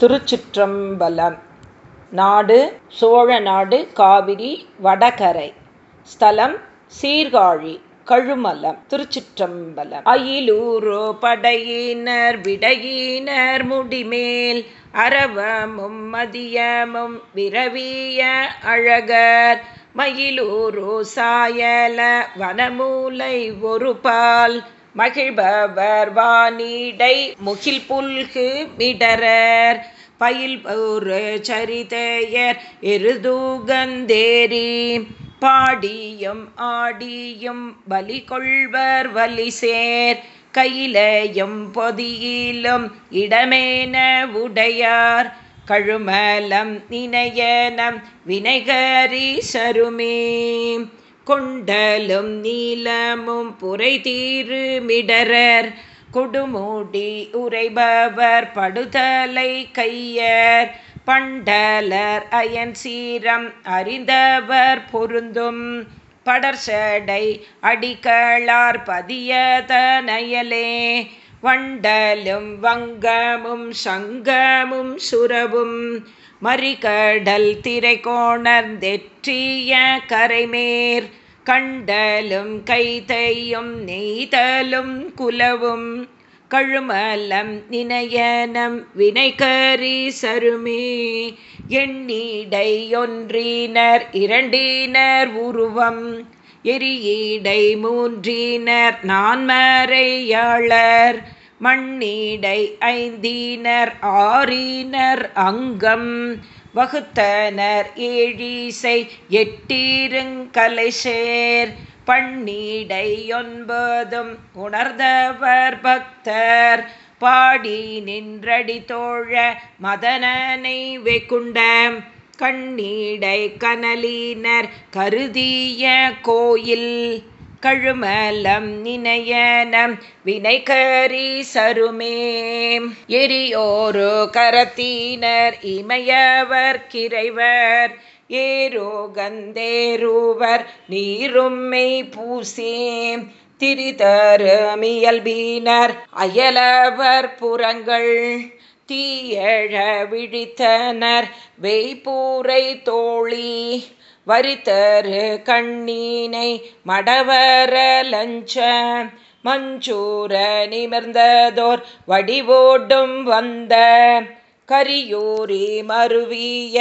திருச்சிற்றம்பலம். நாடு சோழநாடு காவிரி வடகரை. ஸ்தலம் சீர்காழி கழுமலம் திருச்சிற்றம்பலம். அயிலூரோ படையினர் விடையினர் முடிமேல். அரவமும் மதியமும் விரவிய அழகர். மயிலூரோ சாயல வனமூலை ஒரு பால் மகிழ்பவர் வானிடை முகில் புல்கு மிடரர் பயில் ஒரு சரிதையர் எருதூகந்தேரி பாடியும் ஆடியும் பலி கொள்வர் வலி சேர் கையிலையும் பொதியிலும் இடமேன உடையார். கழுமலம் நினையனம் வினைகரி சருமே கொண்டலும் நீலமும் புரை தீரு மிடரர். கொடுமூடி உரைபவர் படுதலை கையர். பண்டலர் அயன் சீரம் அறிந்தவர் பொருந்தும். படர்சடை அடிக்களார் பதியதனயலே. வண்டலும் வங்கமும் சங்கமும் சுரவும். மறிகடல் திரை கோணர்ந்தெற்றிய கரைமேர் கண்டலும் கைதையும் நெய்தலும் குலவும் கழுமலம் நினையனம் வினைகரி சருமே எண்ணீடையொன்றினர் இரண்டினர் உருவம் எரியீடை மூன்றினர் நான்மறையாளர் மண்ணீடை ஐந்தினர் ஆறினர் அங்கம் வகுத்தனர் ஏழீசை எட்டீருங்கலைசேர் பண்ணீடை ஒன்பதும் உணர்ந்தவர் பக்தர். பாடி நின்றடி தோழ மதனனை வெகுண்ட கண்ணீடை கனலினர் கருதிய கோயில். கழுமலம் நினையனம் வினைகரி சருமே. எரியோரு கரத்தினர் இமையவர் கிரைவர். ஏரோகந்தேருவர் நீரும்மை பூசேம். திரிதருமியல்பீனர் அயலவர் புறங்கள். தீயழ விழித்தனர் வெய்பூரை தோழி. வரித்தரு கண்ணீனை மடவர லஞ்ச மஞ்சூர நிமிர்ந்ததோர் வடிவோடும் வந்த கரியூரி மருவிய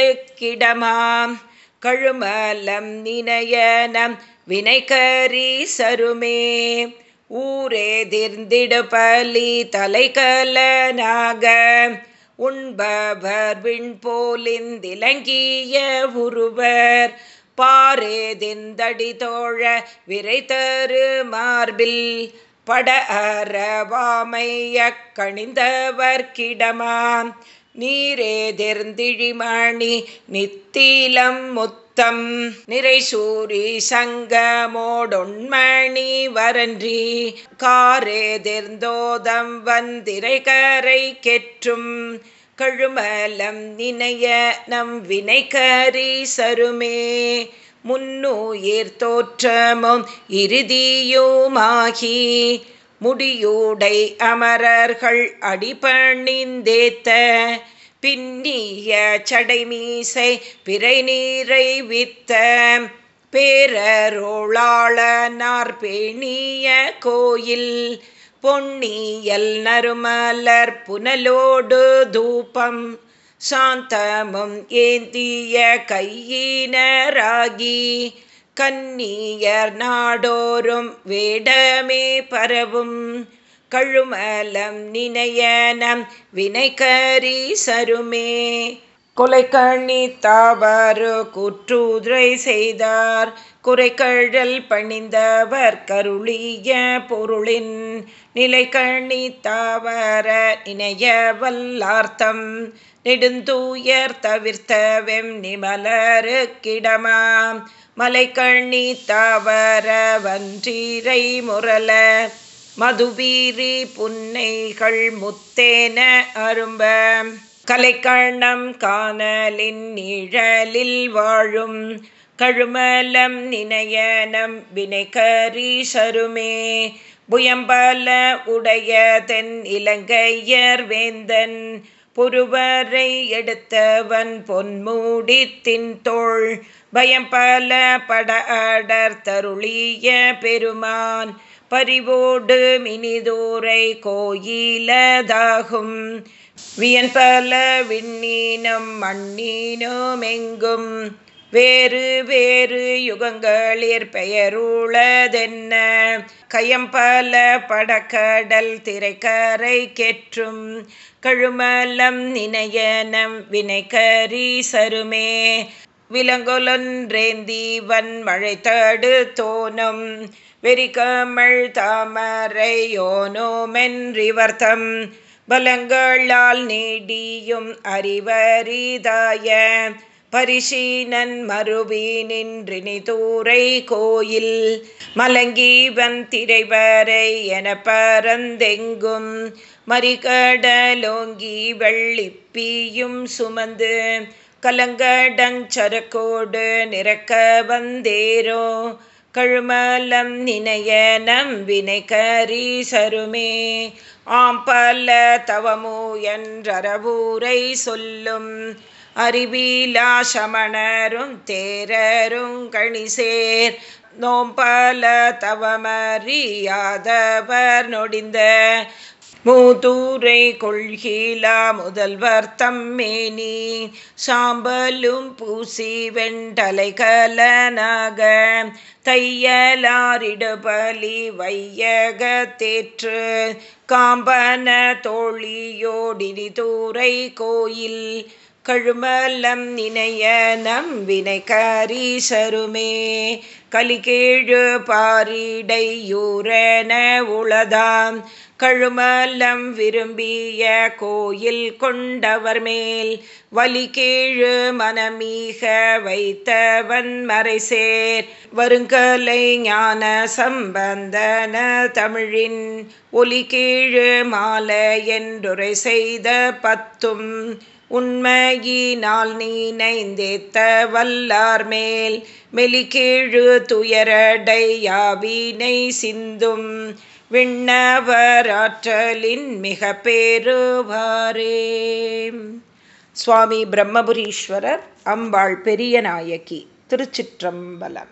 அடிகளுக்கிடமாம் கழுமலம் நினையனம் வினைகரி சருமே ஊரேதிர்ந்திடு பலி தலைகலனாக உண்பவர் விண்போலிந்திலங்கிய உருவர் பாரேதிந்தடி தோழ விரைத்தரு மார்பில் பட அறவாமைய கணிந்தவர் கிடமாம். நீரேதிர்ந்திழிமணி நித்திலம் முத்தம் நிறைசூரி சங்கமோடொன்மணி வரன்றி காரேதிர்ந்தோதம் வந்திரைகரை கெற்றும் கழுமலம் நினைய நம் வினைகரி சருமே முன்னுயிர் தோற்றமும் இறுதியுமாகி முடியூடை அமரர்கள் அடிபணிந்தேத்த பின்னிய சடைமீசை பிறை நீரை வித்த பேரருளாளனார் பேணிய கோயில் பொன்னியல் நறுமலர் புனலோடு தூபம் சாந்தமும் ஏந்திய கையினராகி கன்னியர் நாடோறும் வேடமே பரவும். கழுமலம் நினையனம் வினைகரி சருமே. கொலை கண்ணி தாவாறு குற்றுதிரை செய்தார். குறைக்கழல் பணிந்தவர் கருளிய பொருளின் நிலை கண்ணி தாவர இணைய வல்லார்த்தம் நெடுந்தூயர் தவிர்த்தவெம் நிமலரு கிடமாம். மலை கண்ணி தாவர வன்றீரை முரல மதுபீரி புன்னைகள் முத்தேன அரும்ப. கலைக்கண்ணம் காணலின் நிழலில் வாழும் கழுமலம் நினையனம் வினைகரி சருமே. புயம்பல உடைய தென் இலங்கையர் வேந்தன் புருவரை எடுத்தவன் பொன்மூடி தின்தோள். பயம் பல பட அடர் தருளிய பெருமான் பறிவோடு மினிதூரை கோயிலதாகும். வியன் பல விண்ணீனம் மண்ணீனும் எங்கும் வேறு வேறு யுகங்களிற் பெயருளதென்ன? கயம்பல படக்கடல் திரைக்கரை கெற்றும். கழுமலம் நினையனம் வினைக்கரி சருமே. விலங்கொலொன்றேந்தீவன் மழை தடு தோனும் வெறிகமள் தாமரையோனோமென்றிவர்த்தம். பலங்களால் நீடியும் அறிவரிதாய பரிசீனன் மறுவி நின்றினி தூரை கோயில். மலங்கீவன் திரைவரை என பரந்தெங்கும் மறிகடலோங்கி வெள்ளிப்பியும் சுமந்து கலங்கடஞ்சரக்கோடு நிறக்க வந்தேரோ கழுமலம் நினைய நம்பினை கரீசருமே ஆம் பல தவமோ என்றரவூரை சொல்லும் அறிவிலா சமணரும் தேரரும் கணிசேர். நோம்பல தவமறியாதவர் நொடிந்த மூதூரை கொள்கீலா முதல்வர் தம்மேனி சாம்பலும் பூசி வெண்டலை கலனாக தையலாரிடுபலி வையக தேற்று காம்பன தோழியோடினி தூரை கோயில் கழுமலம் நினைய நம்பினை கரீசருமே கலிகேழு பாரிடையூரன உளதாம் கழுமலம் விரும்பிய கோயில் கொண்டவர் மேல் வலிகேழு மனமீக வைத்தவன் மறைசேர். வருங்கலை ஞான சம்பந்தன தமிழின் ஒலிகேழு மாலை என்றுரை செய்த பத்தும் உண்மையினால் நீனைந்தேத்த வல்லார் மேல். மெலிகீழு துயரடையாவினை சிந்தும் விண்ணவராற்றலின் மிக பேருவாரே சுவாமி பிரம்மபுரீஸ்வரர் அம்பாள் பெரிய நாயகி திருச்சிற்றம்பலம்.